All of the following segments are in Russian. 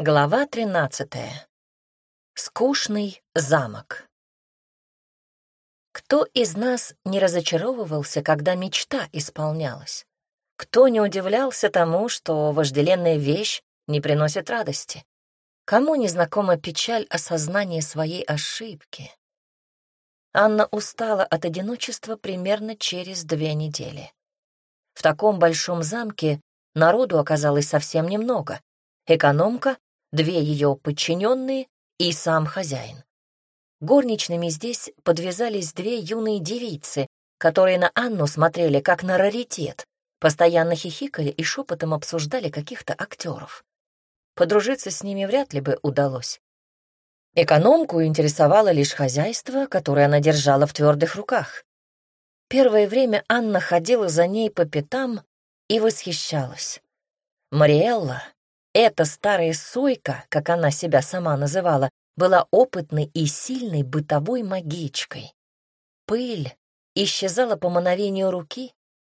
Глава тринадцатая. Скучный замок. Кто из нас не разочаровывался, когда мечта исполнялась? Кто не удивлялся тому, что вожделенная вещь не приносит радости? Кому не знакома печаль осознания своей ошибки? Анна устала от одиночества примерно через две недели. В таком большом замке народу оказалось совсем немного. Экономка, две ее подчиненные и сам хозяин. Горничными здесь подвязались две юные девицы, которые на Анну смотрели как на раритет, постоянно хихикали и шепотом обсуждали каких-то актеров. Подружиться с ними вряд ли бы удалось. Экономку интересовало лишь хозяйство, которое она держала в твердых руках. Первое время Анна ходила за ней по пятам и восхищалась. Мариэлла, эта старая сойка, как она себя сама называла, была опытной и сильной бытовой магичкой. Пыль исчезала по мановению руки,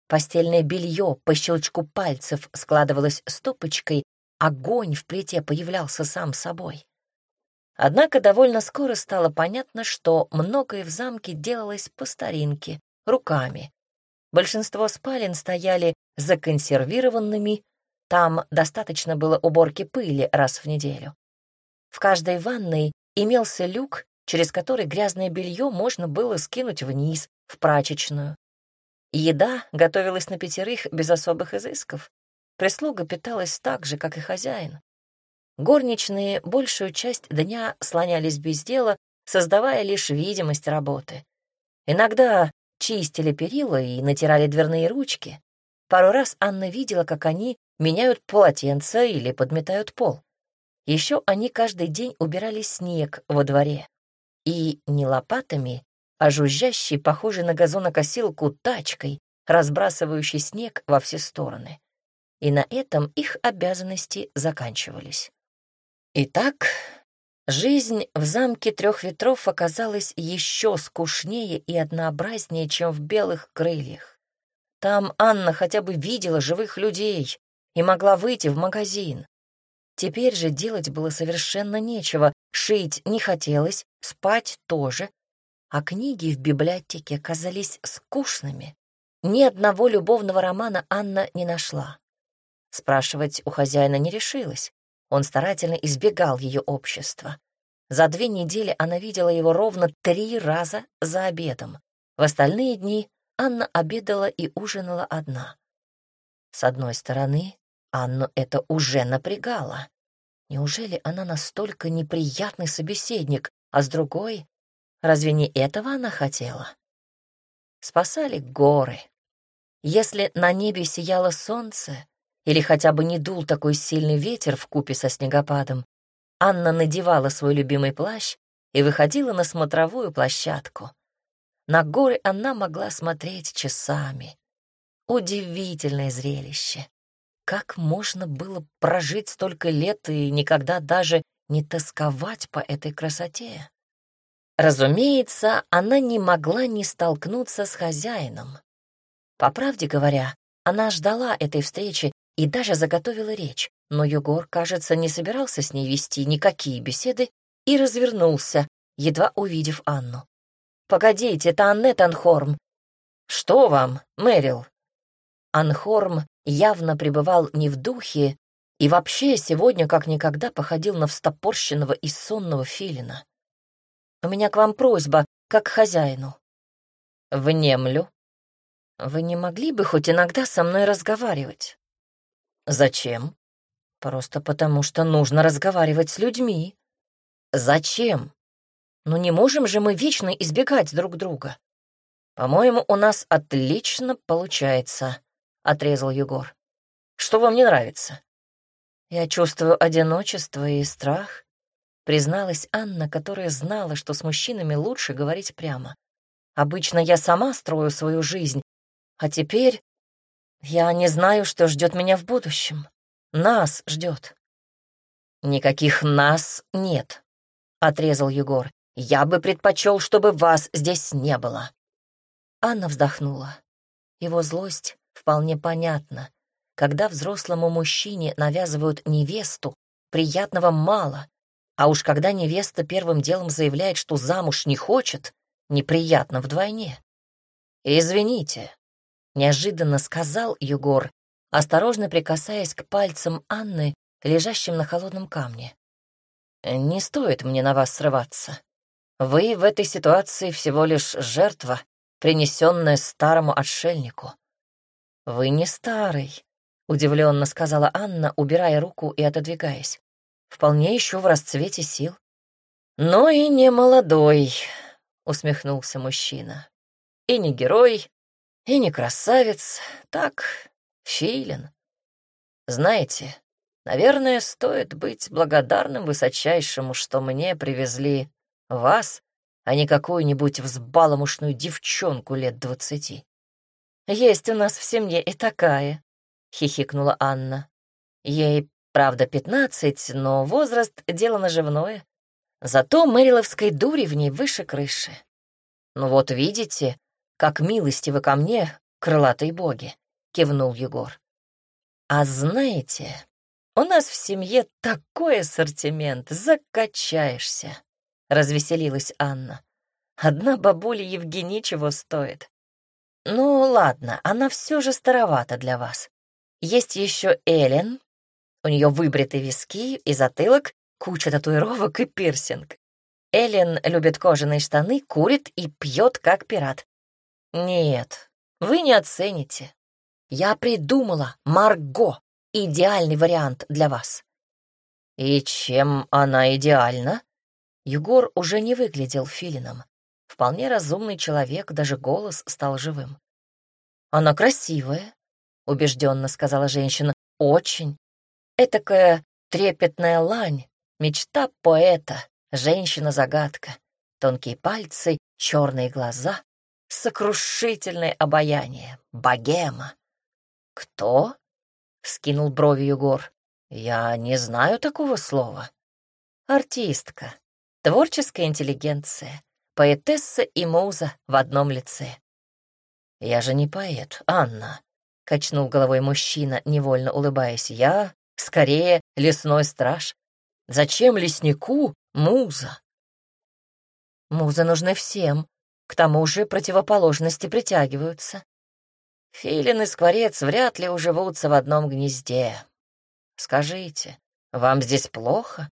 постельное белье по щелчку пальцев складывалось стопочкой, огонь в плите появлялся сам собой. Однако довольно скоро стало понятно, что многое в замке делалось по старинке, руками. Большинство спален стояли законсервированными, там достаточно было уборки пыли раз в неделю. В каждой ванной имелся люк, через который грязное белье можно было скинуть вниз, в прачечную. Еда готовилась на пятерых без особых изысков. Прислуга питалась так же, как и хозяин. Горничные большую часть дня слонялись без дела, создавая лишь видимость работы. Иногда чистили перила и натирали дверные ручки. Пару раз Анна видела, как они меняют полотенца или подметают пол. Еще они каждый день убирали снег во дворе. И не лопатами, а жужжащей, похожей на газонокосилку, тачкой, разбрасывающей снег во все стороны. И на этом их обязанности заканчивались. Итак, жизнь в замке трех ветров оказалась еще скучнее и однообразнее, чем в белых крыльях. Там Анна хотя бы видела живых людей и могла выйти в магазин. Теперь же делать было совершенно нечего, шить не хотелось, спать тоже, а книги в библиотеке казались скучными. Ни одного любовного романа Анна не нашла. Спрашивать у хозяина не решилась. Он старательно избегал ее общества. За две недели она видела его ровно три раза за обедом. В остальные дни Анна обедала и ужинала одна. С одной стороны, Анну это уже напрягало. Неужели она настолько неприятный собеседник, а с другой, разве не этого она хотела? Спасали горы. Если на небе сияло солнце, или хотя бы не дул такой сильный ветер в купе со снегопадом, Анна надевала свой любимый плащ и выходила на смотровую площадку. На горы она могла смотреть часами. Удивительное зрелище. Как можно было прожить столько лет и никогда даже не тосковать по этой красоте? Разумеется, она не могла не столкнуться с хозяином. По правде говоря, она ждала этой встречи и даже заготовила речь, но Егор, кажется, не собирался с ней вести никакие беседы и развернулся, едва увидев Анну. «Погодите, это Аннет Анхорм». «Что вам, Мэрил?» Анхорм явно пребывал не в духе и вообще сегодня как никогда походил на встопорщенного и сонного филина. «У меня к вам просьба, как к хозяину». «Внемлю». «Вы не могли бы хоть иногда со мной разговаривать?» Зачем? Просто потому, что нужно разговаривать с людьми. Зачем? Ну не можем же мы вечно избегать друг друга. По-моему, у нас отлично получается, отрезал Егор. Что вам не нравится? Я чувствую одиночество и страх, призналась Анна, которая знала, что с мужчинами лучше говорить прямо. Обычно я сама строю свою жизнь, а теперь я не знаю, что ждет меня в будущем. Нас ждет. Никаких нас нет, отрезал Егор. Я бы предпочел, чтобы вас здесь не было. Анна вздохнула. Его злость вполне понятна. Когда взрослому мужчине навязывают невесту, приятного мало, а уж когда невеста первым делом заявляет, что замуж не хочет, неприятно вдвойне. «Извините», — неожиданно сказал Егор, осторожно прикасаясь к пальцам Анны, лежащим на холодном камне. «Не стоит мне на вас срываться. Вы в этой ситуации всего лишь жертва, принесенная старому отшельнику». «Вы не старый», — удивленно сказала Анна, убирая руку и отодвигаясь. «Вполне еще в расцвете сил». «Но и не молодой», — усмехнулся мужчина. «И не герой, и не красавец, так, филин. Знаете, наверное, стоит быть благодарным высочайшему, что мне привезли вас, а не какую-нибудь взбаломушную девчонку лет двадцати. Есть у нас в семье и такая, — хихикнула Анна. Ей, правда, пятнадцать, но возраст — дело наживное. Зато мэриловской дури в ней выше крыши. Ну вот видите, как милостивы ко мне крылатые боги, — кивнул Егор. А знаете, у нас в семье такой ассортимент, закачаешься, — развеселилась Анна. Одна бабуля Евгений чего стоит. Ну, ладно, она все же старовата для вас. Есть еще Элен, у нее выбритые виски и затылок, куча татуировок и пирсинг. Эллен любит кожаные штаны, курит и пьет, как пират. Нет, вы не оцените. Я придумала Марго, идеальный вариант для вас. И чем она идеальна? Егор уже не выглядел филином. Вполне разумный человек, даже голос стал живым. Она красивая, убежденно сказала женщина. Очень. Этакая трепетная лань, Мечта поэта, женщина-загадка, тонкие пальцы, черные глаза, сокрушительное обаяние, богема. «Кто?» — скинул брови Егор. «Я не знаю такого слова». «Артистка, творческая интеллигенция, поэтесса и муза в одном лице». «Я же не поэт, Анна», — качнул головой мужчина, невольно улыбаясь. «Я, скорее, лесной страж, Зачем леснику муза? Музы нужны всем, к тому же противоположности притягиваются. Филин и скворец вряд ли уживутся в одном гнезде. Скажите, вам здесь плохо?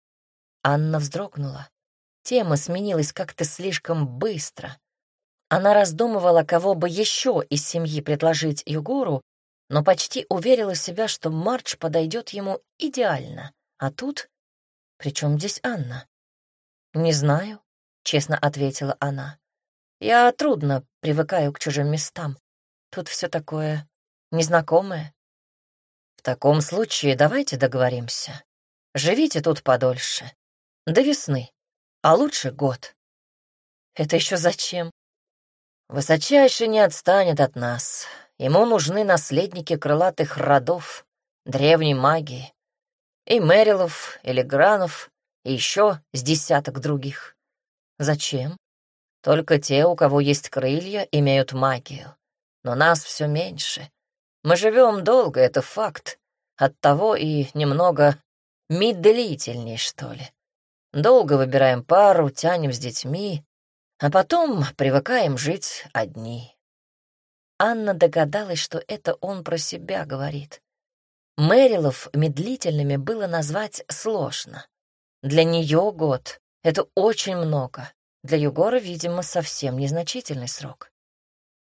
Анна вздрогнула. Тема сменилась как-то слишком быстро. Она раздумывала, кого бы еще из семьи предложить Югуру, но почти уверила себя, что Марч подойдет ему идеально. А тут «При здесь Анна?» «Не знаю», — честно ответила она. «Я трудно привыкаю к чужим местам. Тут все такое незнакомое». «В таком случае давайте договоримся. Живите тут подольше. До весны, а лучше год». «Это еще зачем?» «Высочайший не отстанет от нас. Ему нужны наследники крылатых родов, древней магии. И Мэрилов, и Легранов, и еще с десяток других. Зачем? Только те, у кого есть крылья, имеют магию. Но нас все меньше. Мы живем долго, это факт. Оттого и немного медлительней, что ли. Долго выбираем пару, тянем с детьми, а потом привыкаем жить одни. Анна догадалась, что это он про себя говорит. Мэрилов медлительными было назвать сложно. Для нее год — это очень много. Для Егора, видимо, совсем незначительный срок.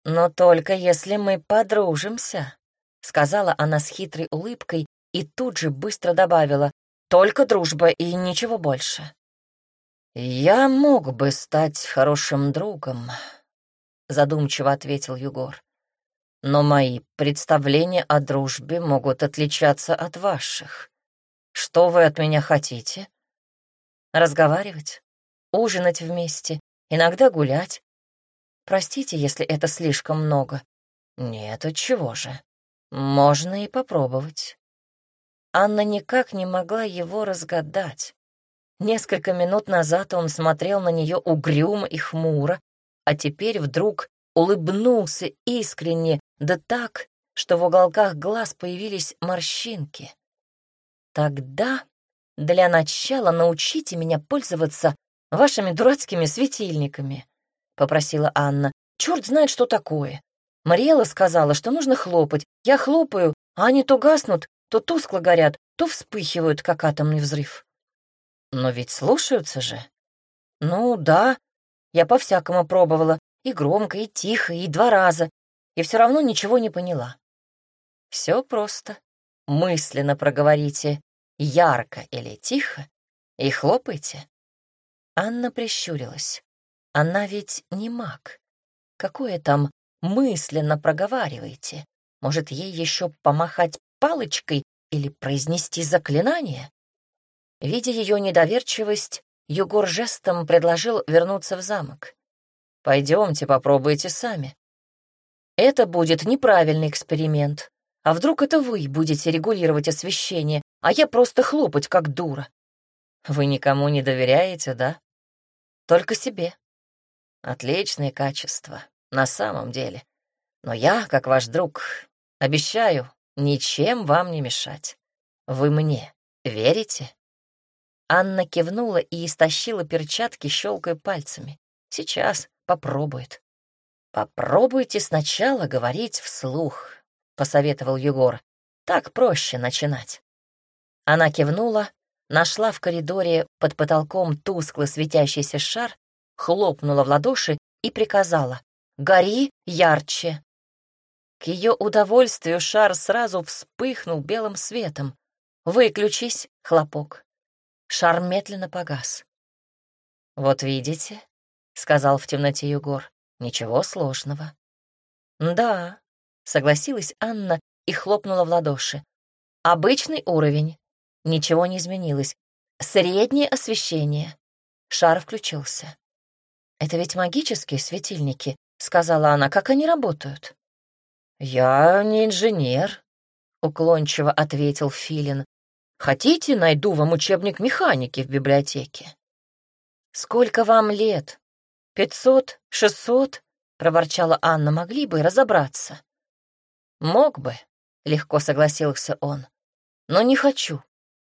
«Но только если мы подружимся», — сказала она с хитрой улыбкой и тут же быстро добавила, «только дружба и ничего больше». «Я мог бы стать хорошим другом», — задумчиво ответил Егор но мои представления о дружбе могут отличаться от ваших. Что вы от меня хотите? Разговаривать, ужинать вместе, иногда гулять. Простите, если это слишком много. Нет, чего же? Можно и попробовать. Анна никак не могла его разгадать. Несколько минут назад он смотрел на нее угрюмо и хмуро, а теперь вдруг улыбнулся искренне, да так, что в уголках глаз появились морщинки. Тогда для начала научите меня пользоваться вашими дурацкими светильниками», — попросила Анна. «Черт знает, что такое. Мариэла сказала, что нужно хлопать. Я хлопаю, а они то гаснут, то тускло горят, то вспыхивают, как атомный взрыв». «Но ведь слушаются же». «Ну да, я по-всякому пробовала, и громко, и тихо, и два раза, и все равно ничего не поняла». «Все просто. Мысленно проговорите ярко или тихо и хлопайте. Анна прищурилась. Она ведь не маг. Какое там мысленно проговариваете? Может, ей еще помахать палочкой или произнести заклинание? Видя ее недоверчивость, Югор жестом предложил вернуться в замок. «Пойдемте, попробуйте сами. Это будет неправильный эксперимент. А вдруг это вы будете регулировать освещение, а я просто хлопать, как дура. Вы никому не доверяете, да? Только себе. Отличные качества, на самом деле. Но я, как ваш друг, обещаю ничем вам не мешать. Вы мне верите?» Анна кивнула и истощила перчатки, щелкая пальцами. «Сейчас попробует». «Попробуйте сначала говорить вслух», — посоветовал Егор. «Так проще начинать». Она кивнула, нашла в коридоре под потолком тускло светящийся шар, хлопнула в ладоши и приказала «Гори ярче!». К ее удовольствию шар сразу вспыхнул белым светом. «Выключись!» — хлопок. Шар медленно погас. «Вот видите», — сказал в темноте Егор, — «ничего сложного». «Да», — согласилась Анна и хлопнула в ладоши. «Обычный уровень. Ничего не изменилось. Среднее освещение. Шар включился. «Это ведь магические светильники», — сказала она. «Как они работают?» «Я не инженер», — уклончиво ответил Филин. «Хотите, найду вам учебник механики в библиотеке?» «Сколько вам лет? Пятьсот? Шестьсот?» — проворчала Анна. «Могли бы разобраться». «Мог бы», — легко согласился он. «Но не хочу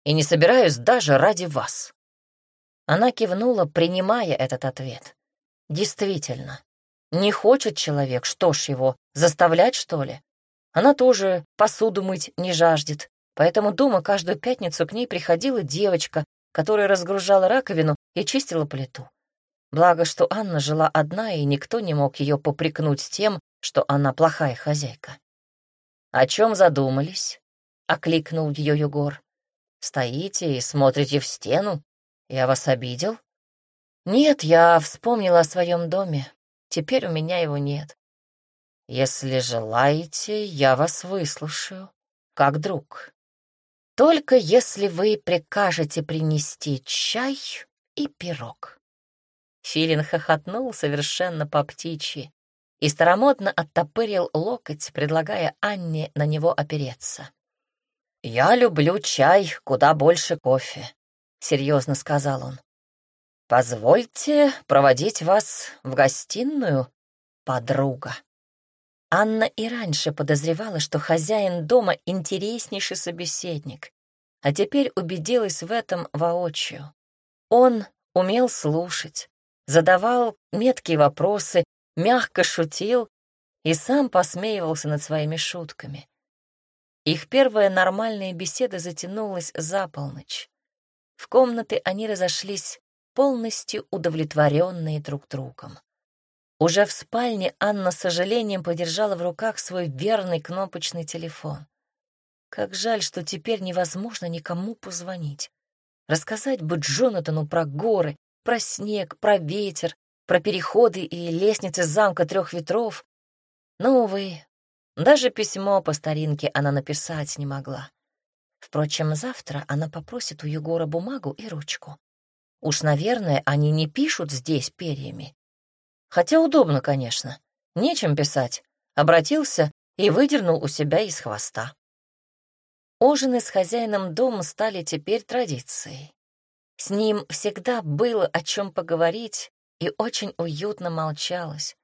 и не собираюсь даже ради вас». Она кивнула, принимая этот ответ. «Действительно, не хочет человек, что ж его, заставлять, что ли? Она тоже посуду мыть не жаждет, поэтому дома каждую пятницу к ней приходила девочка, которая разгружала раковину и чистила плиту. Благо, что Анна жила одна, и никто не мог ее попрекнуть тем, что она плохая хозяйка. «О чем задумались?» — окликнул ее Егор. Стоите и смотрите в стену? Я вас обидел? Нет, я вспомнила о своем доме. Теперь у меня его нет. Если желаете, я вас выслушаю, как друг. Только если вы прикажете принести чай и пирог. Филин хохотнул совершенно по птичьи и старомодно оттопырил локоть, предлагая Анне на него опереться. «Я люблю чай куда больше кофе», — серьезно сказал он. «Позвольте проводить вас в гостиную, подруга». Анна и раньше подозревала, что хозяин дома — интереснейший собеседник, а теперь убедилась в этом воочию. Он умел слушать, задавал меткие вопросы, мягко шутил и сам посмеивался над своими шутками. Их первая нормальная беседа затянулась за полночь. В комнаты они разошлись полностью удовлетворенные друг другом. Уже в спальне Анна с сожалением подержала в руках свой верный кнопочный телефон. Как жаль, что теперь невозможно никому позвонить. Рассказать бы Джонатану про горы, про снег, про ветер, про переходы и лестницы замка трех ветров. Но, увы, даже письмо по старинке она написать не могла. Впрочем, завтра она попросит у Егора бумагу и ручку. Уж, наверное, они не пишут здесь перьями. Хотя удобно, конечно. Нечем писать. Обратился и выдернул у себя из хвоста. Ужины с хозяином дома стали теперь традицией. С ним всегда было о чем поговорить и очень уютно молчалось.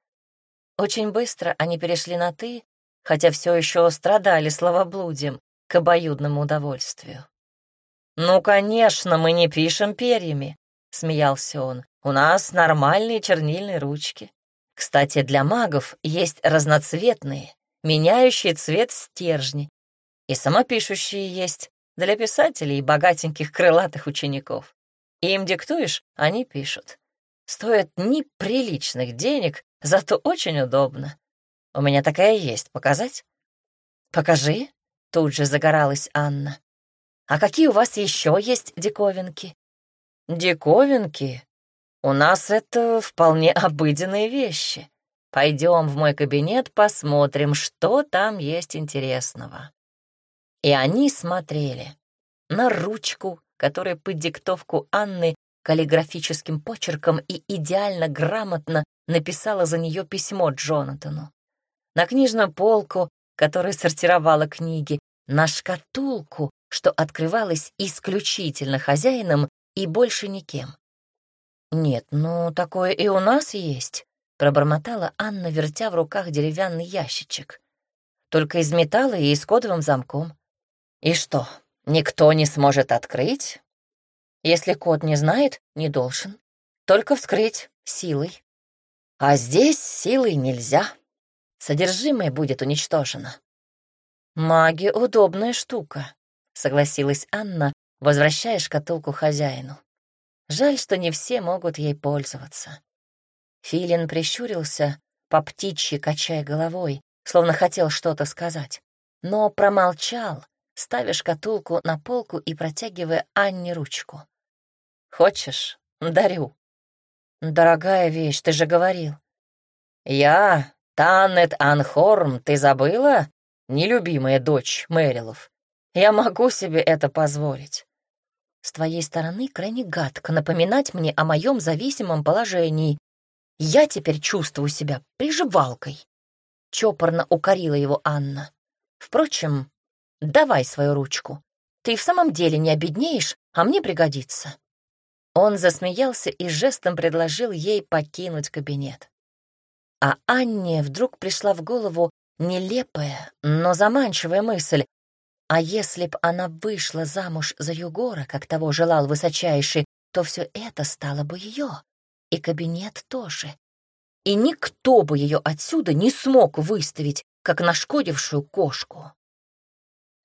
Очень быстро они перешли на «ты», хотя все еще страдали словоблудием к обоюдному удовольствию. «Ну, конечно, мы не пишем перьями», — смеялся он. «У нас нормальные чернильные ручки. Кстати, для магов есть разноцветные, меняющие цвет стержни. И самопишущие есть для писателей и богатеньких крылатых учеников. Им диктуешь, они пишут. Стоят неприличных денег, зато очень удобно. У меня такая есть. Показать? Покажи. Тут же загоралась Анна. А какие у вас еще есть диковинки? Диковинки? У нас это вполне обыденные вещи. Пойдем в мой кабинет, посмотрим, что там есть интересного. И они смотрели на ручку, которая под диктовку Анны каллиграфическим почерком и идеально грамотно написала за нее письмо Джонатану, на книжную полку, которая сортировала книги, на шкатулку, что открывалась исключительно хозяином и больше никем. «Нет, ну такое и у нас есть», — пробормотала Анна, вертя в руках деревянный ящичек. «Только из металла и с кодовым замком. И что, никто не сможет открыть? Если кот не знает, не должен. Только вскрыть силой. А здесь силой нельзя. Содержимое будет уничтожено. Маги — удобная штука, согласилась Анна, возвращая шкатулку хозяину. Жаль, что не все могут ей пользоваться. Филин прищурился, по птичьи качая головой, словно хотел что-то сказать, но промолчал, ставя шкатулку на полку и протягивая Анне ручку. «Хочешь? Дарю». «Дорогая вещь, ты же говорил». «Я, Танет Анхорм, ты забыла? Нелюбимая дочь Мэрилов. Я могу себе это позволить». «С твоей стороны крайне гадко напоминать мне о моем зависимом положении. Я теперь чувствую себя приживалкой». Чопорно укорила его Анна. «Впрочем, Давай свою ручку. Ты в самом деле не обеднеешь, а мне пригодится». Он засмеялся и жестом предложил ей покинуть кабинет. А Анне вдруг пришла в голову нелепая, но заманчивая мысль. А если б она вышла замуж за Югора, как того желал высочайший, то все это стало бы ее, и кабинет тоже. И никто бы ее отсюда не смог выставить, как нашкодившую кошку.